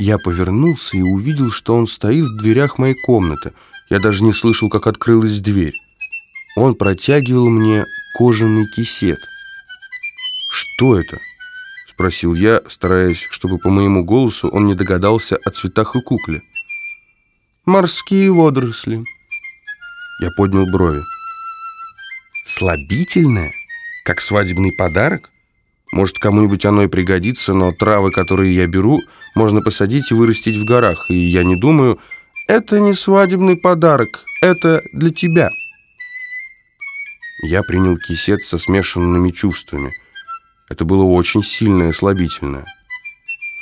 Я повернулся и увидел, что он стоит в дверях моей комнаты. Я даже не слышал, как открылась дверь. Он протягивал мне кожаный кисет. «Что это?» — спросил я, стараясь, чтобы по моему голосу он не догадался о цветах и кукле. «Морские водоросли». Я поднял брови. «Слабительное? Как свадебный подарок? Может, кому-нибудь оно и пригодится, но травы, которые я беру, можно посадить и вырастить в горах, и я не думаю, это не свадебный подарок, это для тебя». Я принял кисет со смешанными чувствами. Это было очень сильное слабительное.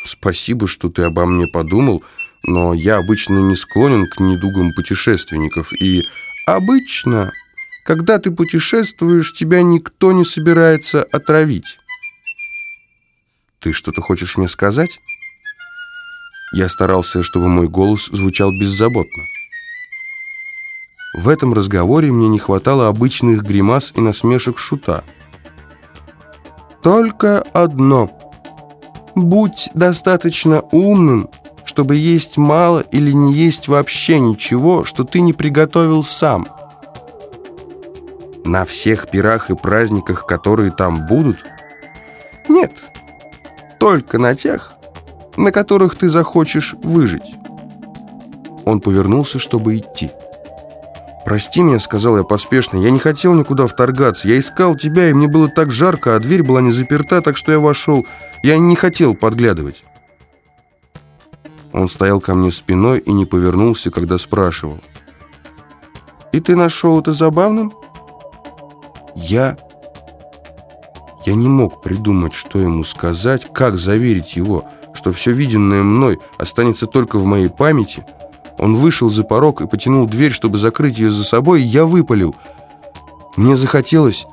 Спасибо, что ты обо мне подумал, но я обычно не склонен к недугам путешественников. И обычно, когда ты путешествуешь, тебя никто не собирается отравить. Ты что-то хочешь мне сказать? Я старался, чтобы мой голос звучал беззаботно. В этом разговоре мне не хватало обычных гримас и насмешек шута. «Только одно. Будь достаточно умным, чтобы есть мало или не есть вообще ничего, что ты не приготовил сам». «На всех пирах и праздниках, которые там будут?» «Нет, только на тех, на которых ты захочешь выжить». Он повернулся, чтобы идти. «Прости меня», — сказал я поспешно. «Я не хотел никуда вторгаться. Я искал тебя, и мне было так жарко, а дверь была не заперта, так что я вошел. Я не хотел подглядывать». Он стоял ко мне спиной и не повернулся, когда спрашивал. «И ты нашел это забавным?» «Я...» Я не мог придумать, что ему сказать, как заверить его, что все виденное мной останется только в моей памяти — он вышел за порог и потянул дверь, чтобы закрыть ее за собой, и я выпалил. Мне захотелось,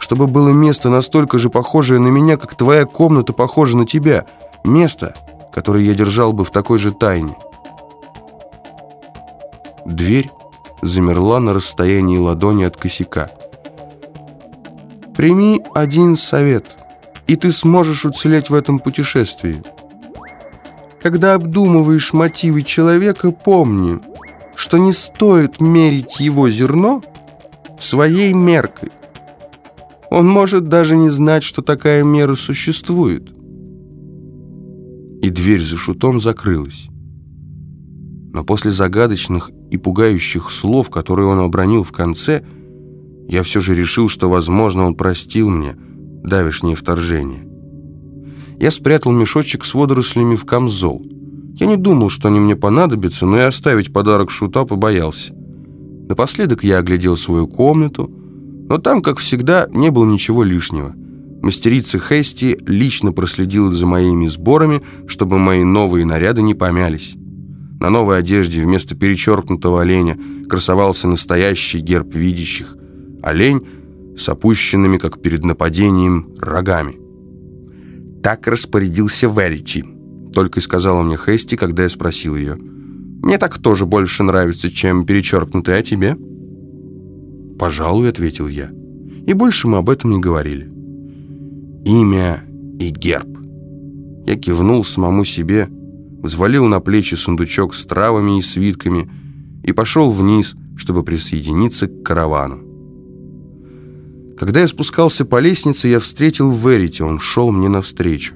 чтобы было место настолько же похожее на меня, как твоя комната похожа на тебя. Место, которое я держал бы в такой же тайне. Дверь замерла на расстоянии ладони от косяка. «Прими один совет, и ты сможешь уцелеть в этом путешествии». Когда обдумываешь мотивы человека, помни, что не стоит мерить его зерно своей меркой. Он может даже не знать, что такая мера существует. И дверь за шутом закрылась. Но после загадочных и пугающих слов, которые он обронил в конце, я все же решил, что, возможно, он простил мне давешнее вторжение. Я спрятал мешочек с водорослями в камзол. Я не думал, что они мне понадобятся, но и оставить подарок шута побоялся. Напоследок я оглядел свою комнату, но там, как всегда, не было ничего лишнего. Мастерица Хести лично проследила за моими сборами, чтобы мои новые наряды не помялись. На новой одежде вместо перечеркнутого оленя красовался настоящий герб видящих. Олень с опущенными, как перед нападением, рогами. Так распорядился Веричи, только и сказала мне Хести, когда я спросил ее. Мне так тоже больше нравится, чем перечеркнутый, а тебе? Пожалуй, ответил я. И больше мы об этом не говорили. Имя и герб. Я кивнул самому себе, взвалил на плечи сундучок с травами и свитками и пошел вниз, чтобы присоединиться к каравану. Когда я спускался по лестнице, я встретил Верити, он шел мне навстречу.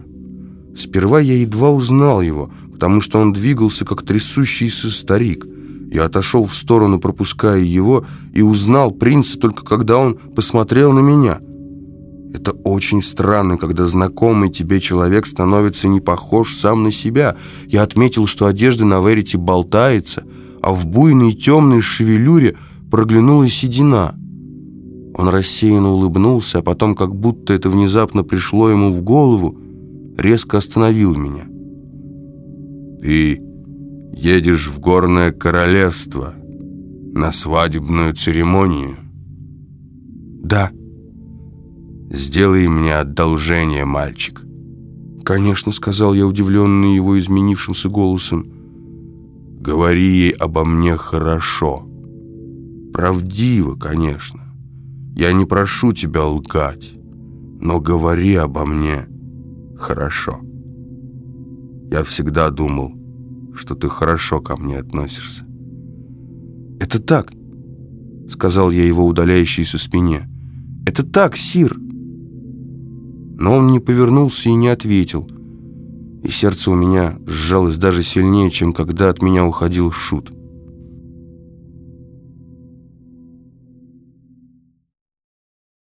Сперва я едва узнал его, потому что он двигался, как трясущийся старик. Я отошел в сторону, пропуская его, и узнал принца только когда он посмотрел на меня. Это очень странно, когда знакомый тебе человек становится не похож сам на себя. Я отметил, что одежда на Верите болтается, а в буйной темной шевелюре проглянула седина — он рассеянно улыбнулся, а потом, как будто это внезапно пришло ему в голову, резко остановил меня. «Ты едешь в горное королевство на свадебную церемонию?» «Да». «Сделай мне одолжение, мальчик». «Конечно», — сказал я, удивленный его изменившимся голосом. «Говори ей обо мне хорошо. Правдиво, конечно. Я не прошу тебя лгать, но говори обо мне хорошо. Я всегда думал, что ты хорошо ко мне относишься». «Это так», — сказал я его удаляющейся спине. «Это так, Сир». Но он не повернулся и не ответил. И сердце у меня сжалось даже сильнее, чем когда от меня уходил Шут.